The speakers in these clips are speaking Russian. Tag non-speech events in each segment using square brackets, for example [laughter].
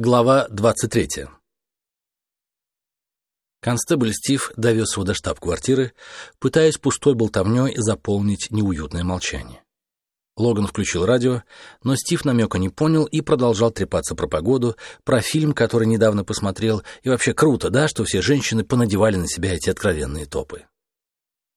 Глава 23. Констебль Стив довез его до штаб-квартиры, пытаясь пустой болтовней заполнить неуютное молчание. Логан включил радио, но Стив намека не понял и продолжал трепаться про погоду, про фильм, который недавно посмотрел, и вообще круто, да, что все женщины понадевали на себя эти откровенные топы.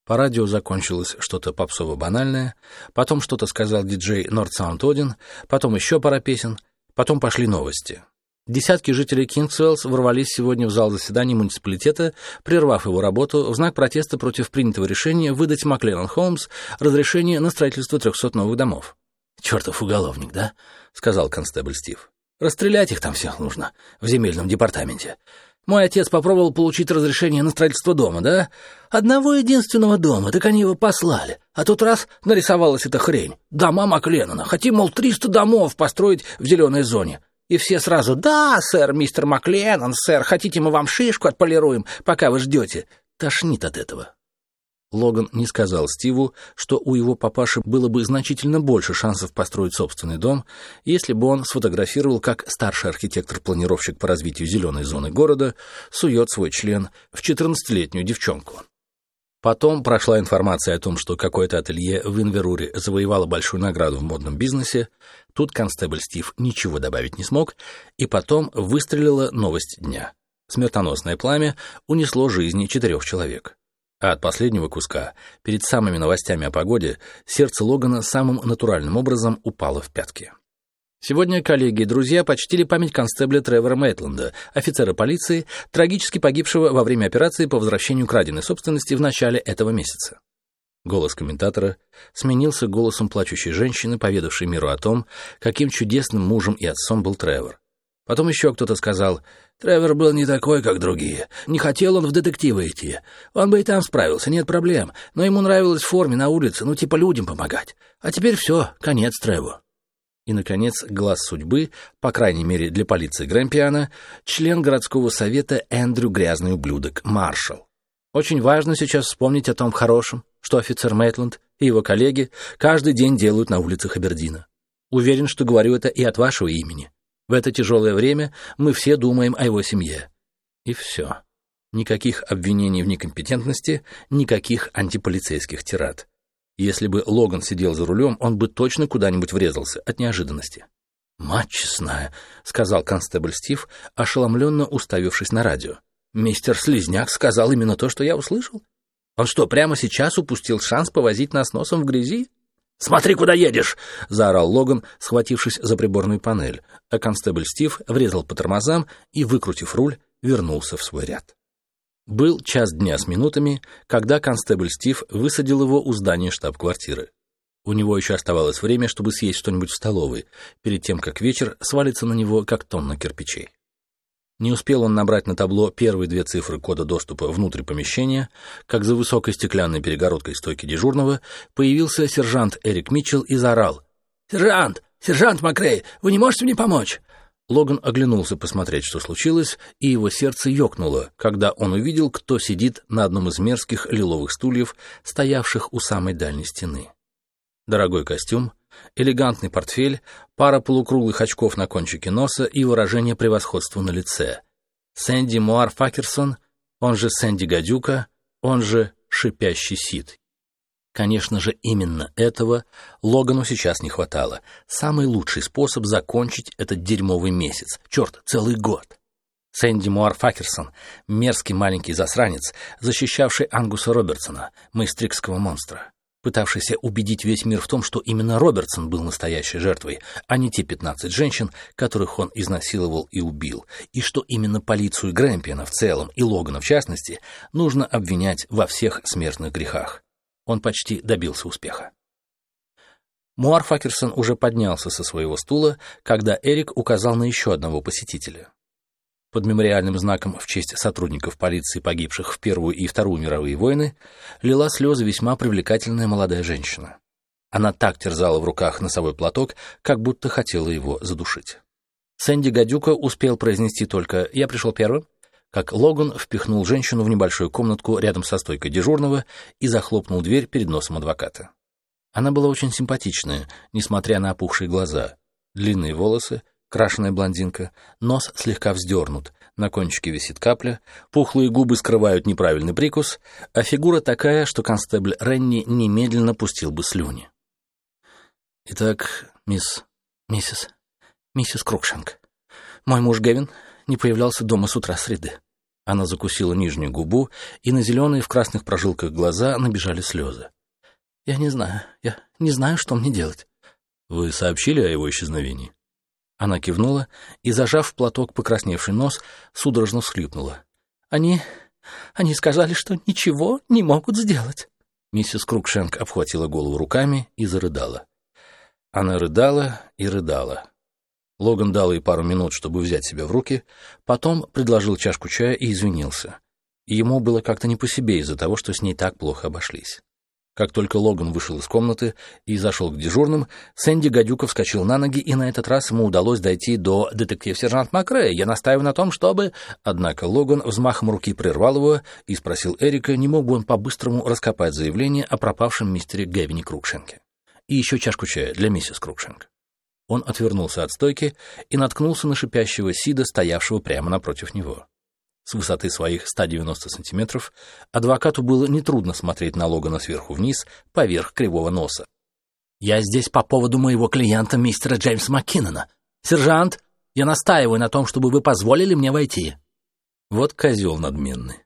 По радио закончилось что-то попсово-банальное, потом что-то сказал диджей Нордсаунд Один, потом еще пара песен, потом пошли новости — Десятки жителей Кингсуэллс ворвались сегодня в зал заседаний муниципалитета, прервав его работу в знак протеста против принятого решения выдать Маклерон Холмс разрешение на строительство 300 новых домов. «Чертов уголовник, да?» — сказал констебль Стив. «Расстрелять их там всех нужно, в земельном департаменте. Мой отец попробовал получить разрешение на строительство дома, да? Одного единственного дома, так они его послали. А тут раз нарисовалась эта хрень. Дома Макленнона. Хотим, мол, 300 домов построить в зеленой зоне. И все сразу «Да, сэр, мистер Макленнон, сэр, хотите мы вам шишку отполируем, пока вы ждете?» Тошнит от этого. Логан не сказал Стиву, что у его папаши было бы значительно больше шансов построить собственный дом, если бы он сфотографировал, как старший архитектор-планировщик по развитию зеленой зоны города сует свой член в 14-летнюю девчонку. Потом прошла информация о том, что какое-то ателье в Инверуре завоевало большую награду в модном бизнесе. Тут констебль Стив ничего добавить не смог, и потом выстрелила новость дня. Смертоносное пламя унесло жизни четырех человек. А от последнего куска, перед самыми новостями о погоде, сердце Логана самым натуральным образом упало в пятки. Сегодня коллеги и друзья почтили память констебля Тревора Мейтленда, офицера полиции, трагически погибшего во время операции по возвращению краденой собственности в начале этого месяца. Голос комментатора сменился голосом плачущей женщины, поведавшей миру о том, каким чудесным мужем и отцом был Тревор. Потом еще кто-то сказал, «Тревор был не такой, как другие. Не хотел он в детективы идти. Он бы и там справился, нет проблем. Но ему нравилось в форме на улице, ну типа людям помогать. А теперь все, конец Треву». И, наконец, глаз судьбы, по крайней мере для полиции Грэмпиана, член городского совета Эндрю Грязный ублюдок, маршал. Очень важно сейчас вспомнить о том хорошем, что офицер Мейтленд и его коллеги каждый день делают на улицах Абердина. Уверен, что говорю это и от вашего имени. В это тяжелое время мы все думаем о его семье. И все. Никаких обвинений в некомпетентности, никаких антиполицейских тират. Если бы Логан сидел за рулем, он бы точно куда-нибудь врезался от неожиданности. «Мать честная», — сказал констебль Стив, ошеломленно уставившись на радио. «Мистер Слизняк сказал именно то, что я услышал. Он что, прямо сейчас упустил шанс повозить нас носом в грязи?» «Смотри, куда едешь!» — заорал Логан, схватившись за приборную панель, а констебль Стив врезал по тормозам и, выкрутив руль, вернулся в свой ряд. Был час дня с минутами, когда констебль Стив высадил его у здания штаб-квартиры. У него еще оставалось время, чтобы съесть что-нибудь в столовой, перед тем, как вечер свалится на него, как тонна кирпичей. Не успел он набрать на табло первые две цифры кода доступа внутрь помещения, как за высокой стеклянной перегородкой стойки дежурного появился сержант Эрик Митчелл и заорал. «Сержант! Сержант Макрей! Вы не можете мне помочь?» Логан оглянулся посмотреть, что случилось, и его сердце ёкнуло, когда он увидел, кто сидит на одном из мерзких лиловых стульев, стоявших у самой дальней стены. Дорогой костюм, элегантный портфель, пара полукруглых очков на кончике носа и выражение превосходства на лице. Сэнди Муар Факерсон, он же Сэнди Гадюка, он же Шипящий Сид, Конечно же, именно этого Логану сейчас не хватало. Самый лучший способ закончить этот дерьмовый месяц. Черт, целый год. Сэнди Муар Факерсон, мерзкий маленький засранец, защищавший Ангуса Робертсона, майстрикского монстра, пытавшийся убедить весь мир в том, что именно Робертсон был настоящей жертвой, а не те 15 женщин, которых он изнасиловал и убил, и что именно полицию Грэмпиана в целом и Логана в частности нужно обвинять во всех смертных грехах. Он почти добился успеха. Муар Факерсон уже поднялся со своего стула, когда Эрик указал на еще одного посетителя. Под мемориальным знаком в честь сотрудников полиции, погибших в Первую и Вторую мировые войны, лила слезы весьма привлекательная молодая женщина. Она так терзала в руках носовой платок, как будто хотела его задушить. Сэнди Гадюка успел произнести только «Я пришел первым», как Логан впихнул женщину в небольшую комнатку рядом со стойкой дежурного и захлопнул дверь перед носом адвоката. Она была очень симпатичная, несмотря на опухшие глаза, длинные волосы, крашеная блондинка, нос слегка вздернут, на кончике висит капля, пухлые губы скрывают неправильный прикус, а фигура такая, что констебль Ренни немедленно пустил бы слюни. «Итак, мисс... миссис... миссис Крукшенк, мой муж Гевин не появлялся дома с утра среды». Она закусила нижнюю губу, и на зеленые в красных прожилках глаза набежали слезы. «Я не знаю, я не знаю, что мне делать». «Вы сообщили о его исчезновении?» Она кивнула и, зажав в платок покрасневший нос, судорожно всхлипнула. «Они... они сказали, что ничего не могут сделать». Миссис Крукшенк обхватила голову руками и зарыдала. Она рыдала и рыдала. Логан дал ей пару минут, чтобы взять себя в руки, потом предложил чашку чая и извинился. ему было как-то не по себе из-за того, что с ней так плохо обошлись. Как только Логан вышел из комнаты и зашел к дежурным, Сэнди Гадюка вскочил на ноги, и на этот раз ему удалось дойти до детектив-сержант Макрея. Я настаиваю на том, чтобы... Однако Логан взмахом руки прервал его и спросил Эрика, не мог бы он по-быстрому раскопать заявление о пропавшем мистере Гевине Крукшенке. И еще чашку чая для миссис Крукшенк. Он отвернулся от стойки и наткнулся на шипящего Сида, стоявшего прямо напротив него. С высоты своих 190 сантиметров адвокату было нетрудно смотреть на Логана сверху вниз, поверх кривого носа. «Я здесь по поводу моего клиента, мистера Джеймса Маккинона. Сержант, я настаиваю на том, чтобы вы позволили мне войти». Вот козел надменный.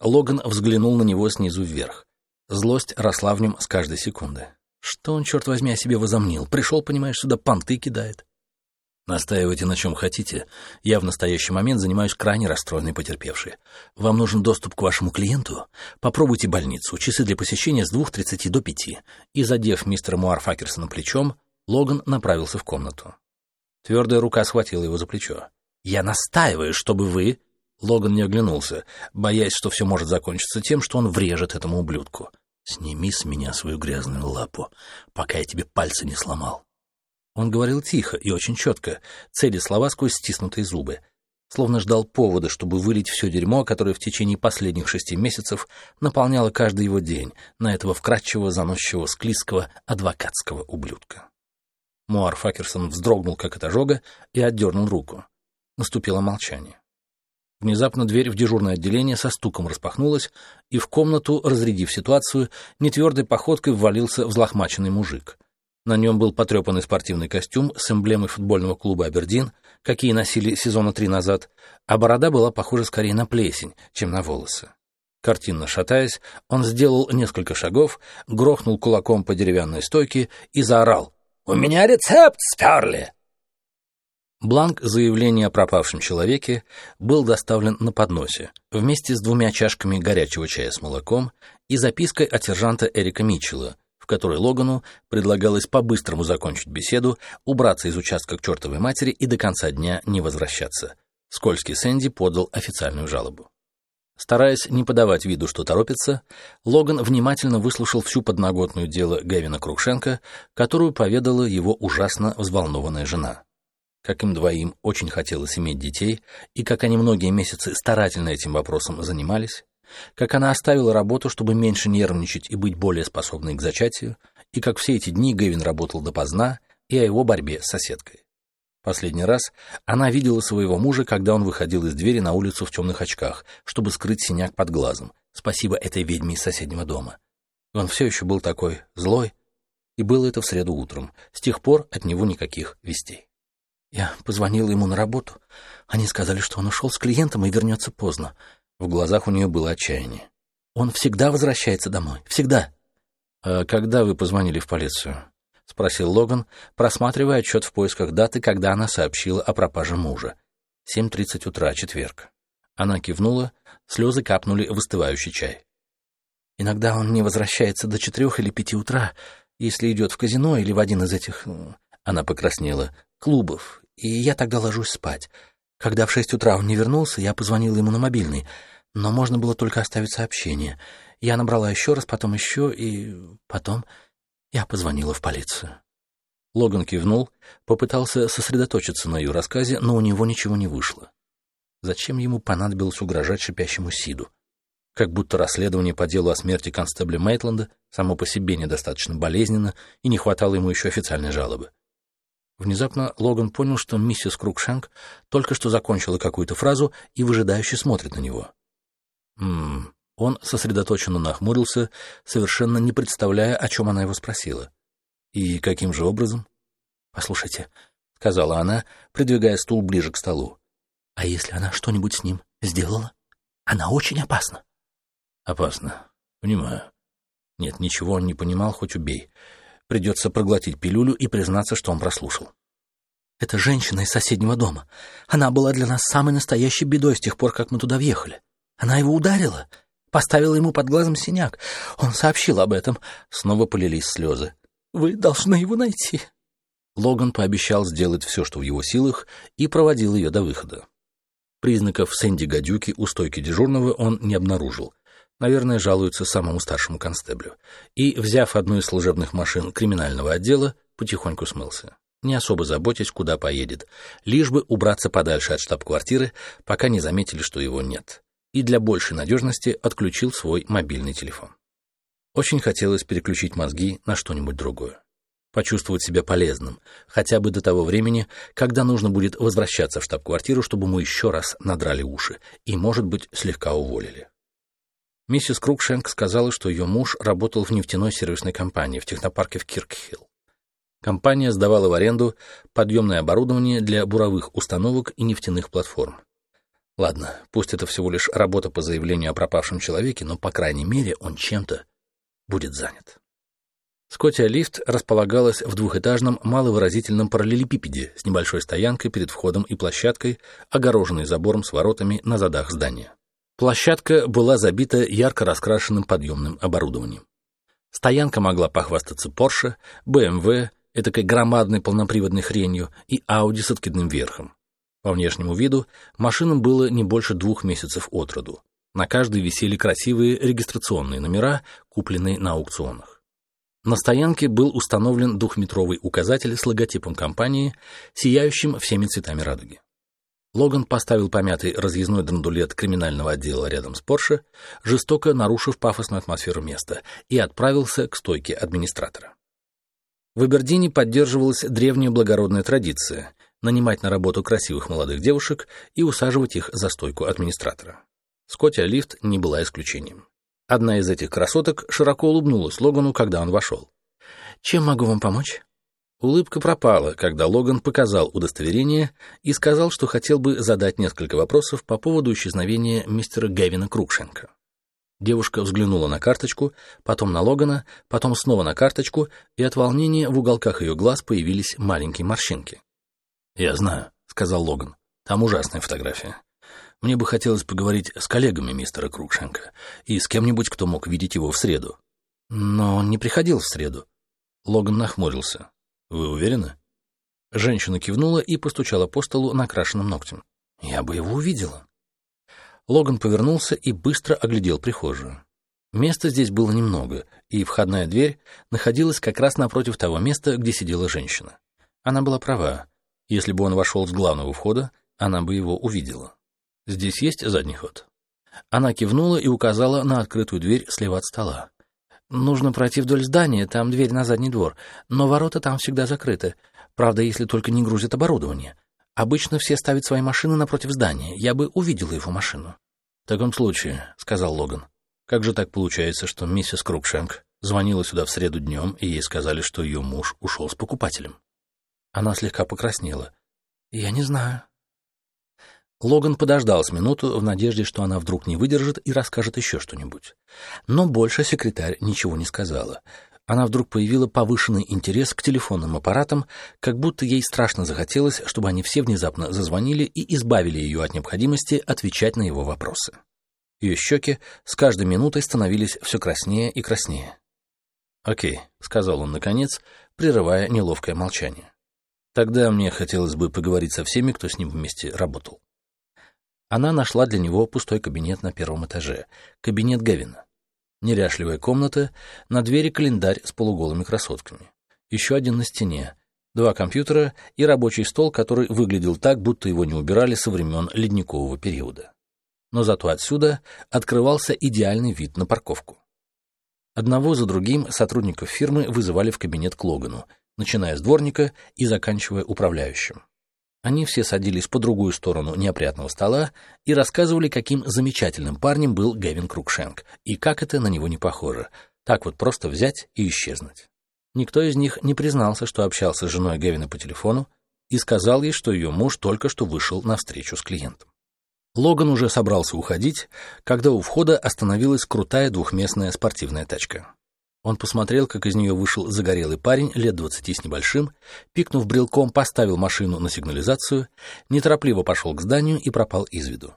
Логан взглянул на него снизу вверх. Злость росла в нем с каждой секунды. Что он, черт возьми, о себе возомнил? Пришел, понимаешь, сюда понты кидает. Настаивайте на чем хотите. Я в настоящий момент занимаюсь крайне расстроенной потерпевшей. Вам нужен доступ к вашему клиенту? Попробуйте больницу. Часы для посещения с 2.30 до 5. И, задев мистера Муарфакерсона плечом, Логан направился в комнату. Твердая рука схватила его за плечо. «Я настаиваю, чтобы вы...» Логан не оглянулся, боясь, что все может закончиться тем, что он врежет этому ублюдку. «Сними с меня свою грязную лапу, пока я тебе пальцы не сломал». Он говорил тихо и очень четко, цели слова сквозь стиснутые зубы, словно ждал повода, чтобы вылить все дерьмо, которое в течение последних шести месяцев наполняло каждый его день на этого вкрадчивого, заносчивого, склизкого, адвокатского ублюдка. Муар Факерсон вздрогнул, как от ожога, и отдернул руку. Наступило молчание. Внезапно дверь в дежурное отделение со стуком распахнулась, и в комнату, разрядив ситуацию, нетвердой походкой ввалился взлохмаченный мужик — на нем был потрепанный спортивный костюм с эмблемой футбольного клуба «Абердин», какие носили сезона три назад, а борода была похожа скорее на плесень, чем на волосы. Картинно шатаясь, он сделал несколько шагов, грохнул кулаком по деревянной стойке и заорал «У меня рецепт сперли!» Бланк заявления о пропавшем человеке был доставлен на подносе вместе с двумя чашками горячего чая с молоком и запиской от сержанта Эрика Митчелла, которой Логану предлагалось по-быстрому закончить беседу, убраться из участка к чертовой матери и до конца дня не возвращаться. Скользкий Сэнди подал официальную жалобу. Стараясь не подавать виду, что торопится, Логан внимательно выслушал всю подноготную дело Гевина Крукшенко, которую поведала его ужасно взволнованная жена. Как им двоим очень хотелось иметь детей, и как они многие месяцы старательно этим вопросом занимались, как она оставила работу, чтобы меньше нервничать и быть более способной к зачатию, и как все эти дни Гэвин работал допоздна, и о его борьбе с соседкой. Последний раз она видела своего мужа, когда он выходил из двери на улицу в темных очках, чтобы скрыть синяк под глазом, спасибо этой ведьме из соседнего дома. Он все еще был такой злой, и было это в среду утром. С тех пор от него никаких вестей. Я позвонила ему на работу. Они сказали, что он ушел с клиентом и вернется поздно. В глазах у нее было отчаяние. «Он всегда возвращается домой. Всегда». «А когда вы позвонили в полицию?» — спросил Логан, просматривая отчет в поисках даты, когда она сообщила о пропаже мужа. «Семь тридцать утра, четверг». Она кивнула, слезы капнули в остывающий чай. «Иногда он не возвращается до четырех или пяти утра, если идет в казино или в один из этих...» Она покраснела. «Клубов. И я тогда ложусь спать. Когда в шесть утра он не вернулся, я позвонила ему на мобильный, но можно было только оставить сообщение. Я набрала еще раз, потом еще, и потом я позвонила в полицию. Логан кивнул, попытался сосредоточиться на ее рассказе, но у него ничего не вышло. Зачем ему понадобилось угрожать шипящему Сиду? Как будто расследование по делу о смерти констебля Мейтленда само по себе недостаточно болезненно, и не хватало ему еще официальной жалобы. Внезапно Логан понял, что миссис Крукшенк только что закончила какую-то фразу и выжидающе смотрит на него. Ммм, он сосредоточенно нахмурился, совершенно не представляя, о чем она его спросила. «И каким же образом?» «Послушайте», — сказала она, придвигая стул ближе к столу. «А если она что-нибудь с ним сделала? Она очень опасна». «Опасно. Понимаю. Нет, ничего он не понимал, хоть убей. Придется проглотить пилюлю и признаться, что он прослушал. Это женщина из соседнего дома. Она была для нас самой настоящей бедой с тех пор, как мы туда въехали. Она его ударила, Поставила ему под глазом синяк. Он сообщил об этом. Снова полились слезы. «Вы должны его найти». Логан пообещал сделать все, что в его силах, и проводил ее до выхода. Признаков Сэнди Гадюки у стойки дежурного он не обнаружил. Наверное, жалуется самому старшему констеблю. И, взяв одну из служебных машин криминального отдела, потихоньку смылся. Не особо заботясь, куда поедет, лишь бы убраться подальше от штаб-квартиры, пока не заметили, что его нет и для большей надежности отключил свой мобильный телефон. Очень хотелось переключить мозги на что-нибудь другое. Почувствовать себя полезным, хотя бы до того времени, когда нужно будет возвращаться в штаб-квартиру, чтобы ему еще раз надрали уши и, может быть, слегка уволили. Миссис Крукшенк сказала, что ее муж работал в нефтяной сервисной компании в технопарке в Киркхилл. Компания сдавала в аренду подъемное оборудование для буровых установок и нефтяных платформ. Ладно, пусть это всего лишь работа по заявлению о пропавшем человеке, но, по крайней мере, он чем-то будет занят. Скотия лифт располагалась в двухэтажном маловыразительном параллелепипеде с небольшой стоянкой перед входом и площадкой, огороженной забором с воротами на задах здания. Площадка была забита ярко раскрашенным подъемным оборудованием. Стоянка могла похвастаться Porsche, BMW, этакой громадной полноприводной хренью и Audi с откидным верхом. По внешнему виду машинам было не больше двух месяцев от роду. На каждой висели красивые регистрационные номера, купленные на аукционах. На стоянке был установлен двухметровый указатель с логотипом компании, сияющим всеми цветами радуги. Логан поставил помятый разъездной драндулет криминального отдела рядом с Порше, жестоко нарушив пафосную атмосферу места, и отправился к стойке администратора. В Абердине поддерживалась древняя благородная традиция нанимать на работу красивых молодых девушек и усаживать их за стойку администратора. Скотти Лифт не была исключением. Одна из этих красоток широко улыбнулась Логану, когда он вошел. «Чем могу вам помочь?» Улыбка пропала, когда Логан показал удостоверение и сказал, что хотел бы задать несколько вопросов по поводу исчезновения мистера Гевина Крукшенко. Девушка взглянула на карточку, потом на Логана, потом снова на карточку, и от волнения в уголках ее глаз появились маленькие морщинки. «Я знаю», — сказал Логан. «Там ужасная фотография. Мне бы хотелось поговорить с коллегами мистера Крукшенко и с кем-нибудь, кто мог видеть его в среду». «Но он не приходил в среду». Логан нахмурился. «Вы уверены?» Женщина кивнула и постучала по столу накрашенным ногтем. «Я бы его увидела». Логан повернулся и быстро оглядел прихожую. Места здесь было немного, и входная дверь находилась как раз напротив того места, где сидела женщина. Она была права. Если бы он вошел с главного входа, она бы его увидела. «Здесь есть задний ход?» Она кивнула и указала на открытую дверь слева от стола. «Нужно пройти вдоль здания, там дверь на задний двор, но ворота там всегда закрыты. Правда, если только не грузят оборудование. Обычно все ставят свои машины напротив здания. Я бы увидела его машину». «В таком случае», — сказал Логан, — «как же так получается, что миссис Крукшенк звонила сюда в среду днем, и ей сказали, что ее муж ушел с покупателем?» Она слегка покраснела. «Я не знаю». Логан подождал с минуту в надежде, что она вдруг не выдержит и расскажет еще что-нибудь. Но больше секретарь ничего не сказала. Она вдруг появила повышенный интерес к телефонным аппаратам, как будто ей страшно захотелось, чтобы они все внезапно зазвонили и избавили ее от необходимости отвечать на его вопросы. Ее щеки с каждой минутой становились все краснее и краснее. «Окей», — сказал он наконец, прерывая неловкое молчание. Тогда мне хотелось бы поговорить со всеми, кто с ним вместе работал. Она нашла для него пустой кабинет на первом этаже, кабинет Гевина. Неряшливая комната, на двери календарь с полуголыми красотками. Еще один на стене, два компьютера и рабочий стол, который выглядел так, будто его не убирали со времен ледникового периода. Но зато отсюда открывался идеальный вид на парковку. Одного за другим сотрудников фирмы вызывали в кабинет к Логану, начиная с дворника и заканчивая управляющим. Они все садились по другую сторону неопрятного стола и рассказывали, каким замечательным парнем был Гэвин Крукшенк, и как это на него не похоже, так вот просто взять и исчезнуть. Никто из них не признался, что общался с женой Гэвина по телефону, и сказал ей, что ее муж только что вышел на встречу с клиентом. Логан уже собрался уходить, когда у входа остановилась крутая двухместная спортивная тачка. Он посмотрел, как из нее вышел загорелый парень лет двадцати с небольшим, пикнув брелком, поставил машину на сигнализацию, неторопливо пошел к зданию и пропал из виду.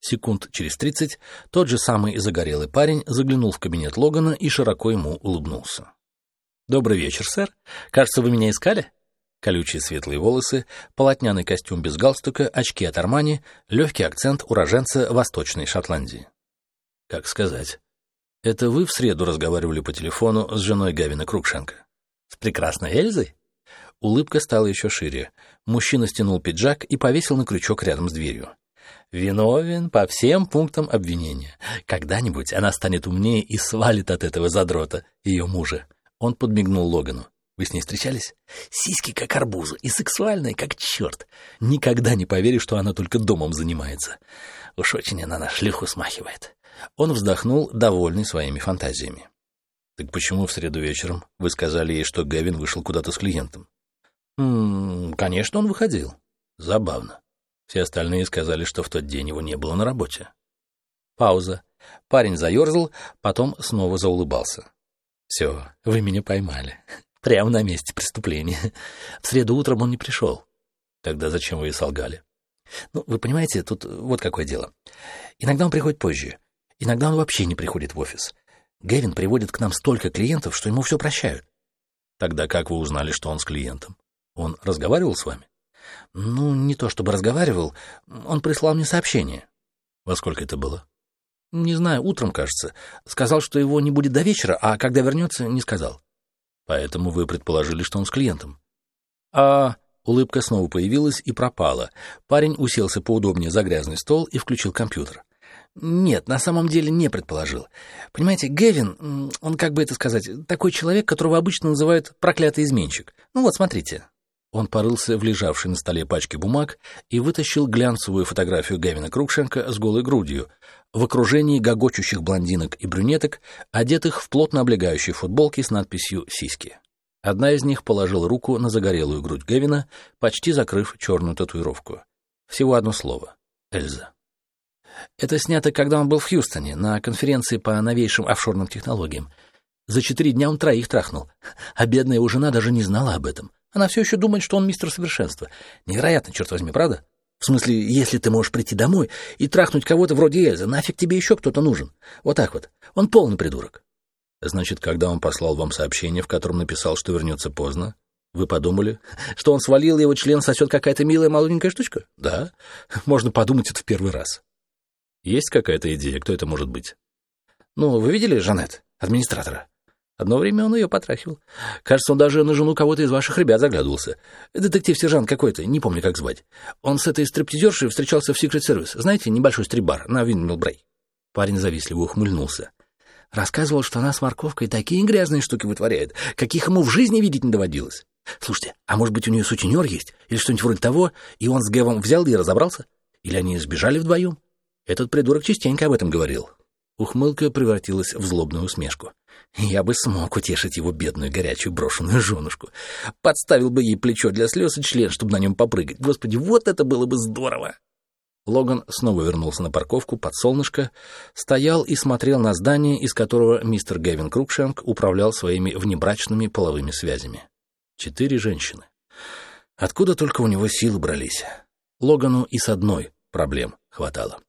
Секунд через тридцать тот же самый загорелый парень заглянул в кабинет Логана и широко ему улыбнулся. «Добрый вечер, сэр. Кажется, вы меня искали?» Колючие светлые волосы, полотняный костюм без галстука, очки от Армани, легкий акцент уроженца Восточной Шотландии. Как сказать? Это вы в среду разговаривали по телефону с женой Гавина Крукшенко? С прекрасной Эльзой? Улыбка стала еще шире. Мужчина стянул пиджак и повесил на крючок рядом с дверью. Виновен по всем пунктам обвинения. Когда-нибудь она станет умнее и свалит от этого задрота, ее мужа. Он подмигнул Логану. Вы с ней встречались? Сиськи как арбузы и сексуальные как черт. Никогда не поверишь, что она только домом занимается. Уж очень она на шлюху смахивает. Он вздохнул, довольный своими фантазиями. Так почему в среду вечером вы сказали ей, что Гэвин вышел куда-то с клиентом? М -м, конечно, он выходил. Забавно. Все остальные сказали, что в тот день его не было на работе. Пауза. Парень заерзал, потом снова заулыбался. Все, вы меня поймали. [laughs] Прямо на месте преступления. В среду утром он не пришел. Тогда зачем вы и солгали? Ну, вы понимаете, тут вот какое дело. Иногда он приходит позже. Иногда он вообще не приходит в офис. Гевин приводит к нам столько клиентов, что ему все прощают. Тогда как вы узнали, что он с клиентом? Он разговаривал с вами? Ну, не то чтобы разговаривал. Он прислал мне сообщение. Во сколько это было? Не знаю, утром, кажется. Сказал, что его не будет до вечера, а когда вернется, не сказал. Поэтому вы предположили, что он с клиентом. А улыбка снова появилась и пропала. Парень уселся поудобнее за грязный стол и включил компьютер. Нет, на самом деле не предположил. Понимаете, Гевин, он, как бы это сказать, такой человек, которого обычно называют проклятый изменщик. Ну вот, смотрите. Он порылся в лежавшей на столе пачке бумаг и вытащил глянцевую фотографию Гевина Крукшенко с голой грудью, в окружении гогочущих блондинок и брюнеток, одетых в плотно облегающие футболки с надписью «Сиськи». Одна из них положила руку на загорелую грудь Гевина, почти закрыв черную татуировку. Всего одно слово — Эльза. Это снято, когда он был в Хьюстоне, на конференции по новейшим офшорным технологиям. За четыре дня он троих трахнул, а бедная его жена даже не знала об этом. Она все еще думает, что он мистер совершенства. Невероятно, черт возьми, правда? В смысле, если ты можешь прийти домой и трахнуть кого-то вроде Эльзы, нафиг тебе еще кто-то нужен? Вот так вот. Он полный придурок. Значит, когда он послал вам сообщение, в котором написал, что вернется поздно, вы подумали, что он свалил, его член сосет какая-то милая молоденькая штучка? Да. Можно подумать это в первый раз. Есть какая-то идея, кто это может быть? Ну, вы видели Жанет, администратора? Одно время он ее потрахивал. Кажется, он даже на жену кого-то из ваших ребят заглядывался. Детектив-сержант какой-то, не помню, как звать. Он с этой стриптизершей встречался в Service. Знаете, небольшой стрип-бар на Виндмилбрей. Парень завистливо ухмыльнулся. Рассказывал, что она с морковкой такие грязные штуки вытворяет, каких ему в жизни видеть не доводилось. Слушайте, а может быть у нее сутенер есть? Или что-нибудь вроде того, и он с Гевом взял и разобрался? Или они сбежали вдвоем? Этот придурок частенько об этом говорил. Ухмылка превратилась в злобную усмешку. Я бы смог утешить его бедную горячую брошенную женушку. Подставил бы ей плечо для слез и член, чтобы на нем попрыгать. Господи, вот это было бы здорово! Логан снова вернулся на парковку под солнышко, стоял и смотрел на здание, из которого мистер Гэвин Крукшенк управлял своими внебрачными половыми связями. Четыре женщины. Откуда только у него силы брались? Логану и с одной проблем хватало.